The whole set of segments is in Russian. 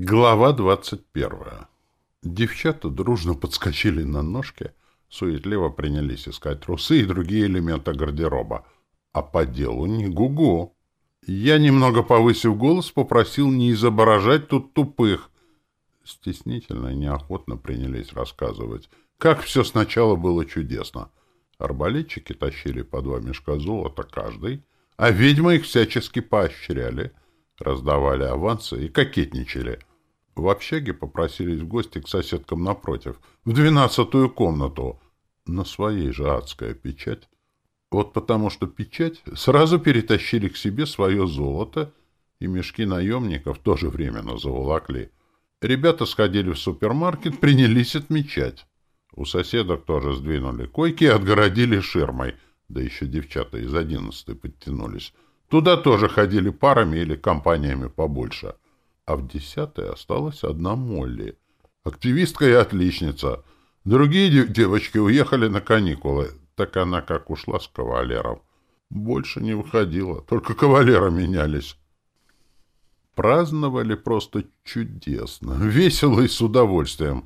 Глава двадцать первая. Девчата дружно подскочили на ножки, суетливо принялись искать трусы и другие элементы гардероба. А по делу не гугу. Я, немного повысив голос, попросил не изображать тут тупых. Стеснительно и неохотно принялись рассказывать, как все сначала было чудесно. Арбалетчики тащили по два мешка золота каждый, а ведьмы их всячески поощряли, раздавали авансы и кокетничали — в общаге попросились в гости к соседкам напротив, в двенадцатую комнату. На своей же адская печать. Вот потому что печать сразу перетащили к себе свое золото, и мешки наемников тоже временно заволокли. Ребята сходили в супермаркет, принялись отмечать. У соседок тоже сдвинули койки и отгородили ширмой, да еще девчата из одиннадцатой подтянулись. Туда тоже ходили парами или компаниями побольше — а в десятой осталась одна Молли. Активистка и отличница. Другие девочки уехали на каникулы, так она как ушла с кавалером. Больше не выходила, только кавалера менялись. Праздновали просто чудесно, весело и с удовольствием.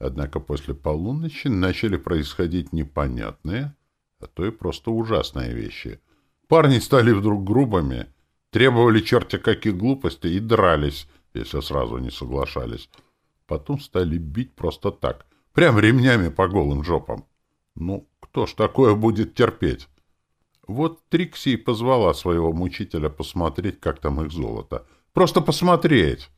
Однако после полуночи начали происходить непонятные, а то и просто ужасные вещи. Парни стали вдруг грубыми, требовали черти каких глупостей и дрались, если сразу не соглашались. Потом стали бить просто так, прям ремнями по голым жопам. Ну, кто ж такое будет терпеть? Вот Трикси позвала своего мучителя посмотреть, как там их золото. Просто посмотреть.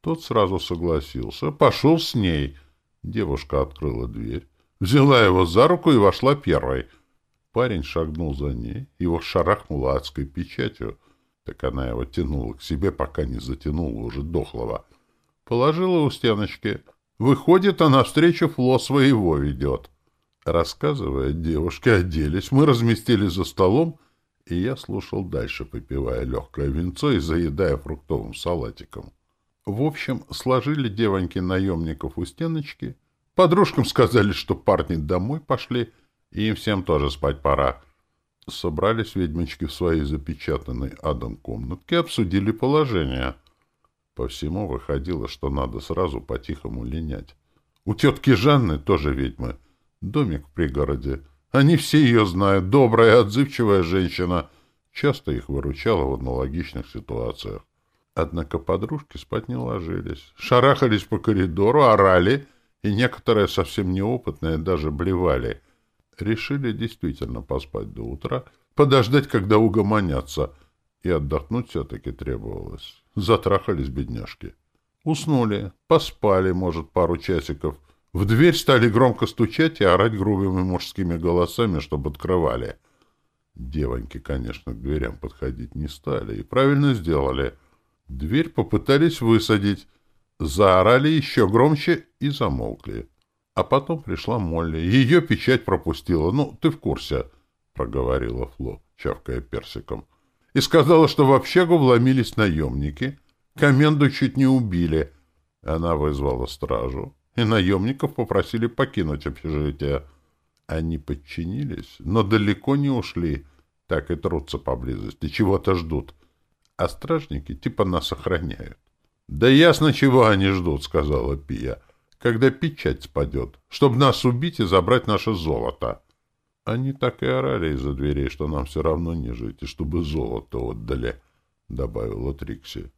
Тот сразу согласился, пошел с ней. Девушка открыла дверь, взяла его за руку и вошла первой. Парень шагнул за ней, его шарахнуло адской печатью — так она его тянула к себе, пока не затянула уже дохлого. Положила у стеночки. Выходит, она встречу Фло своего ведет. Рассказывая, девушки оделись, мы разместились за столом, и я слушал дальше, попивая легкое винцо и заедая фруктовым салатиком. В общем, сложили девоньки наемников у стеночки. Подружкам сказали, что парни домой пошли, и им всем тоже спать пора. Собрались ведьмочки в своей запечатанной адом комнатке, обсудили положение. По всему выходило, что надо сразу по-тихому линять. У тетки Жанны тоже ведьмы. Домик в пригороде. Они все ее знают. Добрая, отзывчивая женщина. Часто их выручала в аналогичных ситуациях. Однако подружки спать не ложились. Шарахались по коридору, орали, и некоторые совсем неопытные даже блевали — решили действительно поспать до утра, подождать, когда угомонятся, и отдохнуть все-таки требовалось. Затрахались бедняжки. Уснули, поспали, может, пару часиков. В дверь стали громко стучать и орать грубыми мужскими голосами, чтобы открывали. Девоньки, конечно, к дверям подходить не стали, и правильно сделали. Дверь попытались высадить, заорали еще громче и замолкли. А потом пришла Молли. Ее печать пропустила. Ну, ты в курсе, — проговорила Фло, чавкая персиком. И сказала, что в общагу вломились наемники. Коменду чуть не убили. Она вызвала стражу, и наемников попросили покинуть общежитие. Они подчинились, но далеко не ушли. Так и трутся поблизости, чего-то ждут. А стражники типа нас охраняют. — Да ясно, чего они ждут, — сказала Пия. — когда печать спадет, чтобы нас убить и забрать наше золото. Они так и орали из-за дверей, что нам все равно не жить, и чтобы золото отдали, — добавила Трикси.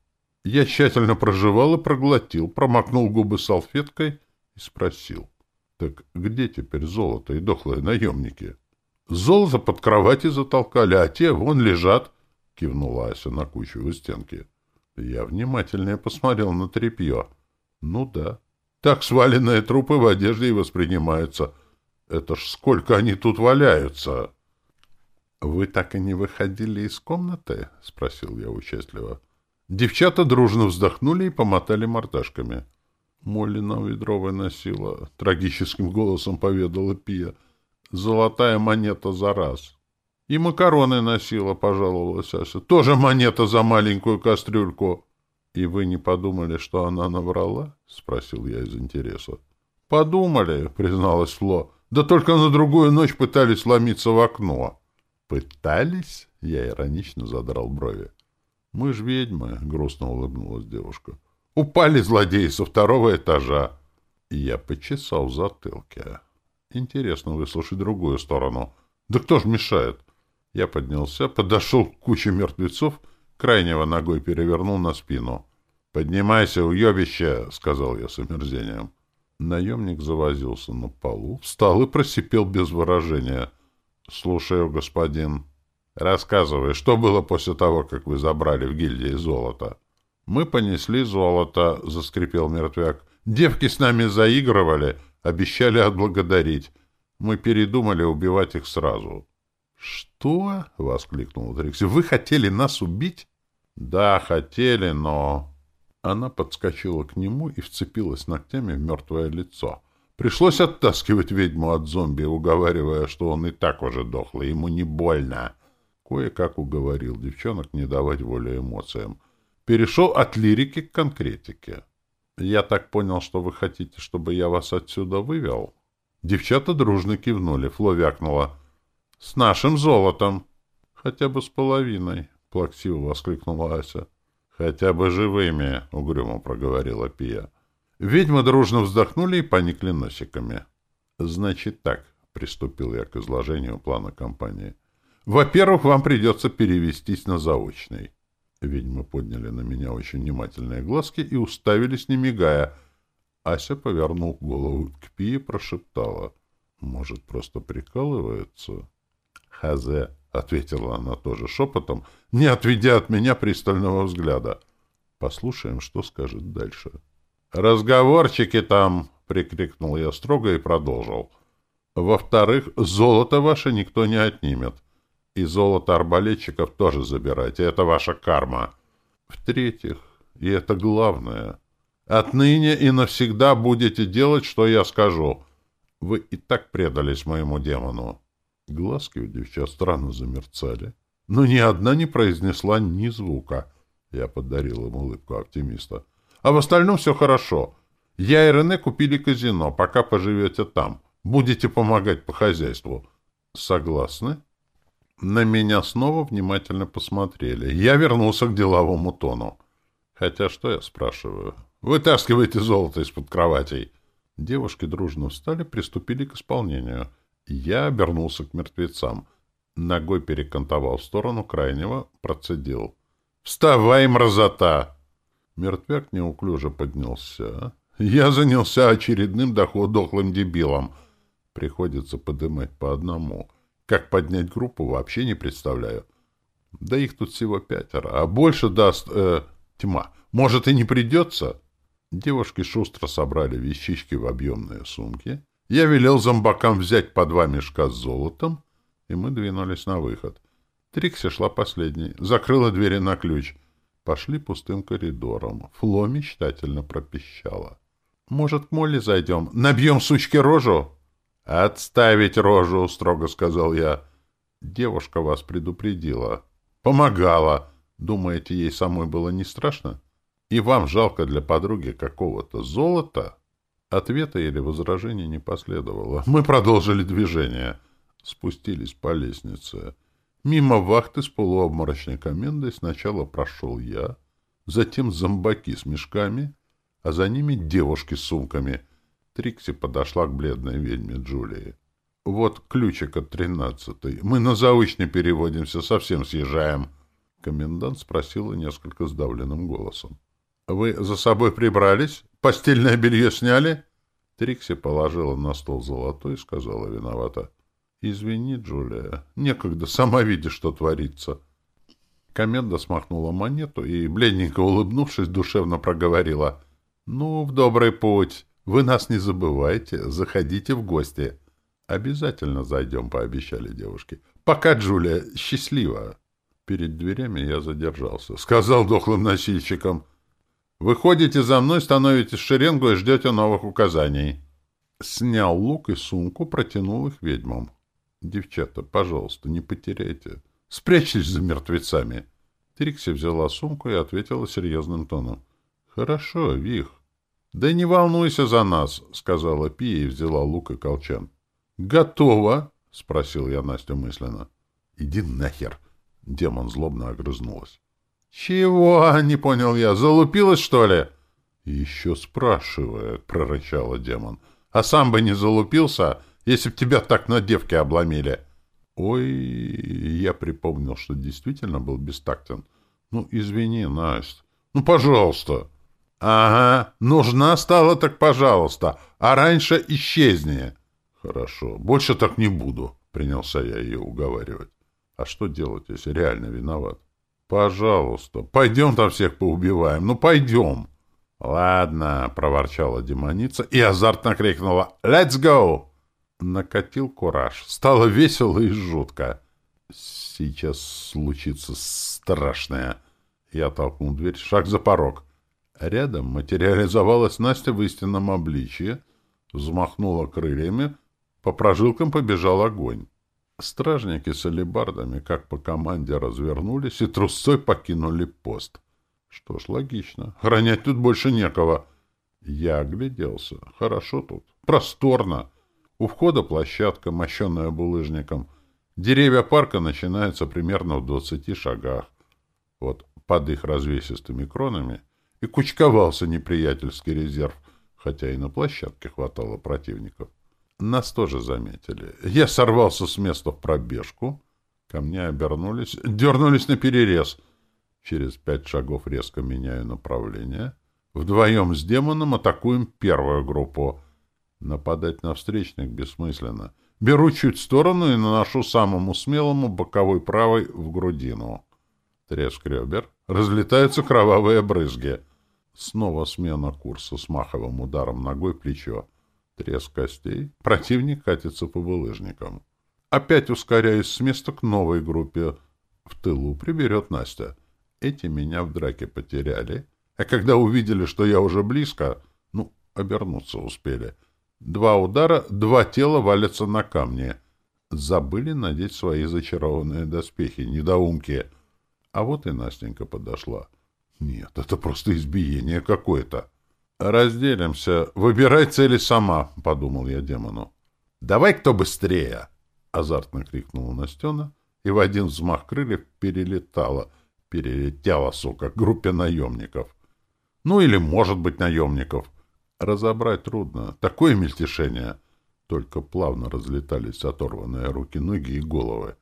Я тщательно прожевал и проглотил, промокнул губы салфеткой и спросил. — Так где теперь золото и дохлые наемники? — Золото под кровати затолкали, а те вон лежат, — кивнула Ася на кучу у стенки. Я внимательнее посмотрел на тряпье. — Ну да, так сваленные трупы в одежде и воспринимаются. Это ж сколько они тут валяются!» «Вы так и не выходили из комнаты?» — спросил я участливо. Девчата дружно вздохнули и помотали мордашками. «Молли нам ведро выносила», — трагическим голосом поведала Пия. «Золотая монета за раз». «И макароны носила», — пожаловалась Ася. «Тоже монета за маленькую кастрюльку». — И вы не подумали, что она наврала? — спросил я из интереса. — Подумали, — призналась Фло. — Да только на другую ночь пытались ломиться в окно. — Пытались? — я иронично задрал брови. — Мы ж ведьмы, — грустно улыбнулась девушка. Упали злодеи со второго этажа. Я почесал в затылке. Интересно выслушать другую сторону. Да кто ж мешает? Я поднялся, подошел к куче мертвецов, крайнего ногой перевернул на спину. «Поднимайся, уебище!» — сказал я с омерзением. Наемник завозился на полу, встал и просипел без выражения. «Слушаю, господин. Рассказывай, что было после того, как вы забрали в гильдии золото?» «Мы понесли золото», — заскрипел мертвяк. «Девки с нами заигрывали, обещали отблагодарить. Мы передумали убивать их сразу». «Что?» — воскликнул Трикси. «Вы хотели нас убить?» «Да, хотели, но...» Она подскочила к нему и вцепилась ногтями в мертвое лицо. Пришлось оттаскивать ведьму от зомби, уговаривая, что он и так уже дохлый, ему не больно. Кое-как уговорил девчонок не давать воли эмоциям. Перешел от лирики к конкретике. «Я так понял, что вы хотите, чтобы я вас отсюда вывел?» Девчата дружно кивнули. Фло вякнула. «С нашим золотом!» «Хотя бы с половиной!» — плаксиво воскликнула Ася. «Хотя бы живыми!» — угрюмо проговорила Пия. Ведьмы дружно вздохнули и поникли носиками. «Значит так», — приступил я к изложению плана компании. «Во-первых, вам придется перевестись на заочный». Ведьмы подняли на меня очень внимательные глазки и уставились, не мигая. Ася, повернул голову к Пии, прошептала. «Может, просто прикалывается?» «Хазе», — ответила она тоже шепотом, не отведя от меня пристального взгляда. «Послушаем, что скажет дальше». «Разговорчики там!» — прикрикнул я строго и продолжил. «Во-вторых, золото ваше никто не отнимет. И золото арбалетчиков тоже забирайте. Это ваша карма. В-третьих, и это главное, отныне и навсегда будете делать, что я скажу. Вы и так предались моему демону». Глазки у девчат странно замерцали, но ни одна не произнесла ни звука. Я подарил им улыбку оптимиста. А в остальном все хорошо. Я и Рене купили казино, пока поживете там. Будете помогать по хозяйству. Согласны? На меня снова внимательно посмотрели. Я вернулся к деловому тону. Хотя что я спрашиваю? Вытаскивайте золото из-под кроватей. Девушки дружно встали, приступили к исполнению — я обернулся к мертвецам. Ногой перекантовал в сторону крайнего, процедил. «Вставай, мразота!» Мертвяк неуклюже поднялся. Я занялся очередным доходохлым дебилом. Приходится подымать по одному. Как поднять группу, вообще не представляю. Да их тут всего пятеро, а больше даст... Э, тьма. Может, и не придется? Девушки шустро собрали вещички в объемные сумки я велел зомбакам взять по два мешка с золотом, и мы двинулись на выход. Трикси шла последней, закрыла двери на ключ. Пошли пустым коридором. Фло мечтательно пропищала. «Может, к Молли зайдем? Набьем сучке рожу?» «Отставить рожу!» — строго сказал я. Девушка вас предупредила. Помогала. Думаете, ей самой было не страшно? И вам жалко для подруги какого-то золота?» Ответа или возражения не последовало. Мы продолжили движение. Спустились по лестнице. Мимо вахты с полуобморочной комендой сначала прошел я, затем зомбаки с мешками, а за ними девушки с сумками. Трикси подошла к бледной ведьме Джулии. «Вот ключик от тринадцатой. Мы на заочный переводимся, совсем съезжаем». Комендант спросила несколько сдавленным голосом. «Вы за собой прибрались? Постельное белье сняли?» Трикси положила на стол золотой и сказала виновата. «Извини, Джулия, некогда, сама видишь, что творится». Коменда смахнула монету и, бледненько улыбнувшись, душевно проговорила. «Ну, в добрый путь. Вы нас не забывайте. Заходите в гости». «Обязательно зайдем», — пообещали девушки. «Пока, Джулия, счастливо». Перед дверями я задержался. Сказал дохлым носильщикам. Выходите за мной, становитесь в шеренгу и ждете новых указаний. Снял лук и сумку, протянул их ведьмам. Девчата, пожалуйста, не потеряйте. Спрячьтесь за мертвецами. Трикси взяла сумку и ответила серьезным тоном. Хорошо, Вих. Да не волнуйся за нас, сказала Пия и взяла лук и колчан. Готово? спросил я Настю мысленно. Иди нахер. Демон злобно огрызнулась. «Чего?» — не понял я. «Залупилась, что ли?» Еще спрашивает, прорычала демон. А сам бы не залупился, если б тебя так на девке обломили. Ой, я припомнил, что действительно был бестактен. Ну, извини, Настя. Ну, пожалуйста. Ага, нужна стала, так пожалуйста. А раньше исчезни. Хорошо, больше так не буду, принялся я ее уговаривать. А что делать, если реально виноват? Пожалуйста, пойдем там всех поубиваем. Ну, пойдем. Ладно, проворчала демоница и азартно крикнула «Let's go!» Накатил кураж. Стало весело и жутко. Сейчас случится страшное. Я толкнул дверь, шаг за порог. Рядом материализовалась Настя в истинном обличье, взмахнула крыльями, по прожилкам побежал огонь. Стражники с алебардами, как по команде, развернулись и трусцой покинули пост. Что ж, логично. Хранять тут больше некого. Я огляделся. Хорошо тут. Просторно. У входа площадка, мощенная булыжником. Деревья парка начинаются примерно в двадцати шагах. Вот под их развесистыми кронами и кучковался неприятельский резерв, хотя и на площадке хватало противников. Нас тоже заметили. Я сорвался с места в пробежку. Ко мне обернулись, дернулись на перерез. Через пять шагов резко меняю направление. Вдвоем с демоном атакуем первую группу — Нападать на встречных бессмысленно. Беру чуть в сторону и наношу самому смелому боковой правой в грудину. Треск ребер. Разлетаются кровавые брызги. Снова смена курса с маховым ударом ногой плечо. Треск костей. Противник катится по булыжникам. Опять ускоряюсь с места к новой группе. В тылу приберет Настя. Эти меня в драке потеряли. А когда увидели, что я уже близко, ну, обернуться успели — Два удара, два тела валятся на камни. Забыли надеть свои зачарованные доспехи, недоумки. А вот и Настенька подошла. Нет, это просто избиение какое-то. «Разделимся. Выбирай цели сама», — подумал я демону. «Давай кто быстрее!» — азартно крикнула Настена, и в один взмах крыльев перелетала, перелетела, сука, к группе наемников. Ну или, может быть, наемников — Разобрать трудно. Такое мельтешение. Только плавно разлетались оторванные руки, ноги и головы.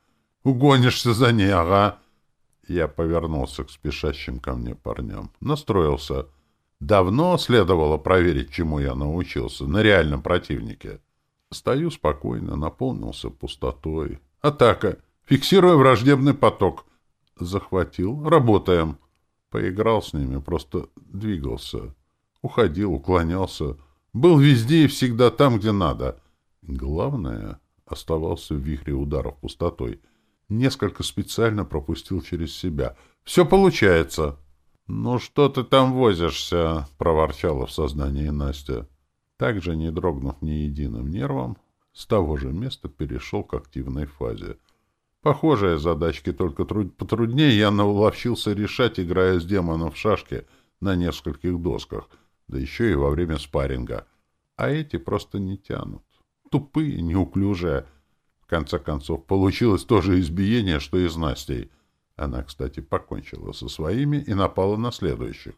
«Угонишься за ней, ага!» Я повернулся к спешащим ко мне парням. Настроился. Давно следовало проверить, чему я научился, на реальном противнике. Стою спокойно, наполнился пустотой. Атака. Фиксирую враждебный поток. Захватил. Работаем. Поиграл с ними, просто двигался. Уходил, уклонялся. Был везде и всегда там, где надо. Главное, оставался в вихре ударов пустотой. Несколько специально пропустил через себя. «Все получается!» «Ну что ты там возишься?» — проворчала в сознании Настя. Также, не дрогнув ни единым нервом, с того же места перешел к активной фазе. Похожие задачки, только труд... потруднее, я наловчился решать, играя с демоном в шашки на нескольких досках — да еще и во время спарринга. А эти просто не тянут. Тупые, неуклюжие. В конце концов, получилось то же избиение, что и с Настей. Она, кстати, покончила со своими и напала на следующих.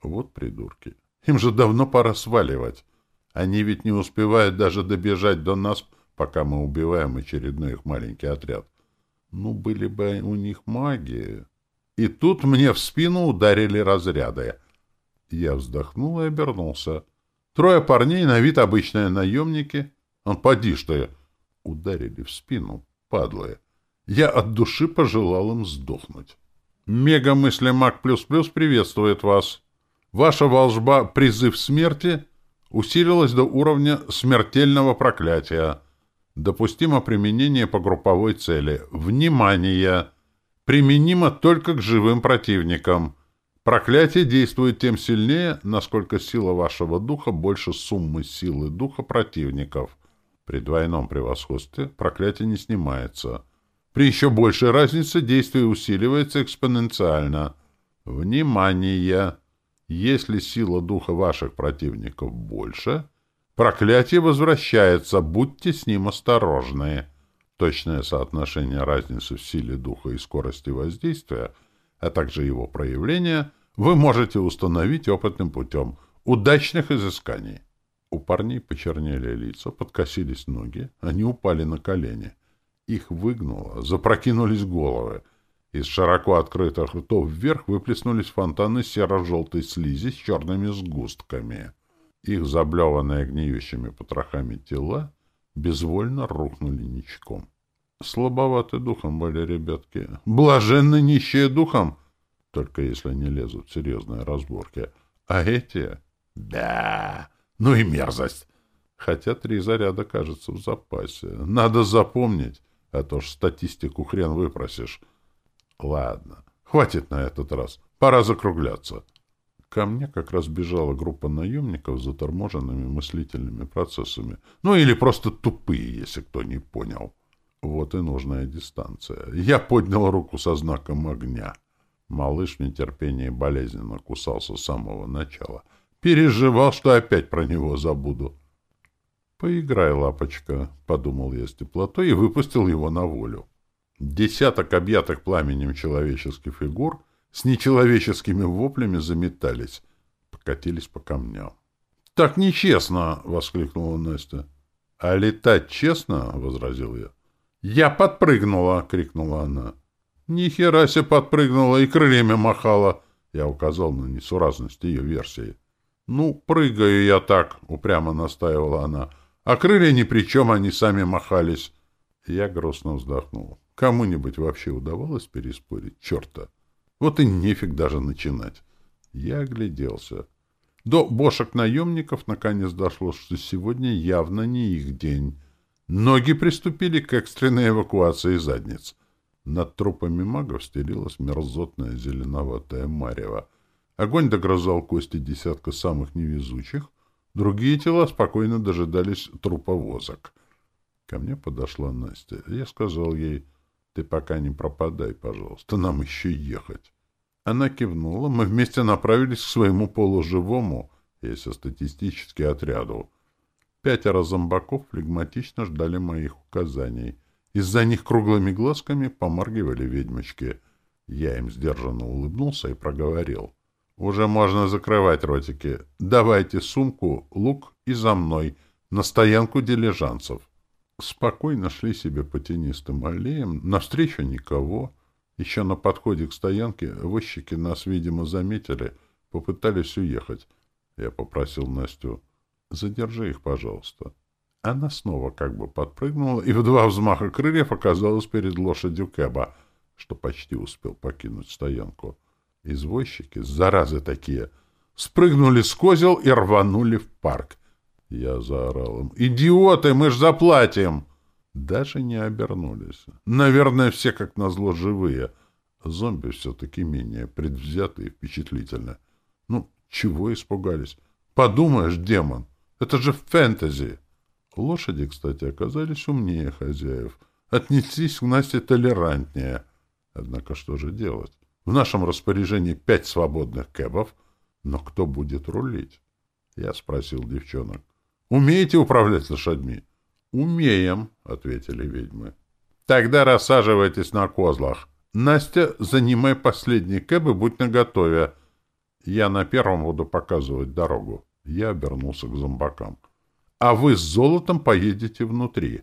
Вот придурки. Им же давно пора сваливать. Они ведь не успевают даже добежать до нас, пока мы убиваем очередной их маленький отряд. Ну, были бы у них магии. И тут мне в спину ударили разряды. Я вздохнул и обернулся. Трое парней, на вид обычные наемники. Он поди что Ударили в спину, падлые. Я от души пожелал им сдохнуть. Мега-мысли Маг Плюс-Плюс приветствует вас. Ваша волжба «Призыв смерти» усилилась до уровня смертельного проклятия. Допустимо применение по групповой цели. Внимание! Применимо только к живым противникам. Проклятие действует тем сильнее, насколько сила вашего духа больше суммы силы духа противников. При двойном превосходстве проклятие не снимается. При еще большей разнице действие усиливается экспоненциально. Внимание! Если сила духа ваших противников больше, проклятие возвращается, будьте с ним осторожны. Точное соотношение разницы в силе духа и скорости воздействия — а также его проявления, вы можете установить опытным путем. Удачных изысканий! У парней почернели лица, подкосились ноги, они упали на колени. Их выгнуло, запрокинулись головы. Из широко открытых ртов вверх выплеснулись фонтаны серо-желтой слизи с черными сгустками. Их заблеванные гниющими потрохами тела безвольно рухнули ничком. Слабоваты духом были ребятки. Блаженно нищие духом, только если не лезут в серьезные разборки. А эти... Да, ну и мерзость. Хотя три заряда, кажется, в запасе. Надо запомнить, а то ж статистику хрен выпросишь. Ладно, хватит на этот раз. Пора закругляться. Ко мне как раз бежала группа наемников с заторможенными мыслительными процессами. Ну или просто тупые, если кто не понял. Вот и нужная дистанция. Я поднял руку со знаком огня. Малыш в нетерпении болезненно кусался с самого начала. Переживал, что опять про него забуду. «Поиграй, лапочка», — подумал я с теплотой и выпустил его на волю. Десяток объятых пламенем человеческих фигур с нечеловеческими воплями заметались, покатились по камням. — Так нечестно! — воскликнула Настя. — А летать честно? — возразил я. — Я подпрыгнула! — крикнула она. — Ни хера себе подпрыгнула и крыльями махала! Я указал на несуразность ее версии. — Ну, прыгаю я так! — упрямо настаивала она. — А крылья ни при чем, они сами махались. Я грустно вздохнул. Кому-нибудь вообще удавалось переспорить? Черта! Вот и нефиг даже начинать. Я огляделся. До бошек-наемников наконец дошло, что сегодня явно не их день. Ноги приступили к экстренной эвакуации задниц. Над трупами магов стелилась мерзотная зеленоватая марево. Огонь догрызал кости десятка самых невезучих. Другие тела спокойно дожидались труповозок. Ко мне подошла Настя. Я сказал ей... Ты пока не пропадай, пожалуйста, нам еще ехать. Она кивнула, мы вместе направились к своему полуживому, если статистически отряду. Пятеро зомбаков флегматично ждали моих указаний. Из-за них круглыми глазками помаргивали ведьмочки. Я им сдержанно улыбнулся и проговорил. «Уже можно закрывать ротики. Давайте сумку, лук и за мной, на стоянку дилижанцев» спокойно шли себе по тенистым аллеям, навстречу никого. Еще на подходе к стоянке возчики нас, видимо, заметили, попытались уехать. Я попросил Настю, задержи их, пожалуйста. Она снова как бы подпрыгнула и в два взмаха крыльев оказалась перед лошадью Кэба, что почти успел покинуть стоянку. Извозчики, заразы такие, спрыгнули с козел и рванули в парк. Я заорал им. «Идиоты, мы ж заплатим!» Даже не обернулись. Наверное, все как назло живые. Зомби все-таки менее предвзяты и впечатлительны. Ну, чего испугались? Подумаешь, демон, это же фэнтези. Лошади, кстати, оказались умнее хозяев. Отнеслись к Насте толерантнее. Однако что же делать? В нашем распоряжении пять свободных кэбов, но кто будет рулить? Я спросил девчонок. Умеете управлять лошадьми? Умеем, ответили ведьмы. Тогда рассаживайтесь на козлах. Настя, занимай последний кэб и будь наготове. Я на первом буду показывать дорогу. Я обернулся к зомбакам. А вы с золотом поедете внутри.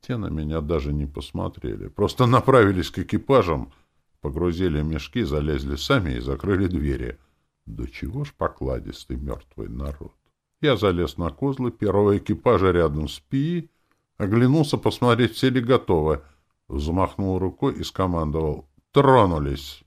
Те на меня даже не посмотрели. Просто направились к экипажам, погрузили мешки, залезли сами и закрыли двери. Да чего ж покладистый мертвый народ. Я залез на козлы первого экипажа рядом с Пи, оглянулся посмотреть, все ли готовы. Взмахнул рукой и скомандовал «Тронулись!»